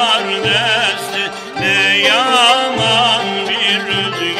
kardeşli ne yaman bir rüzgar.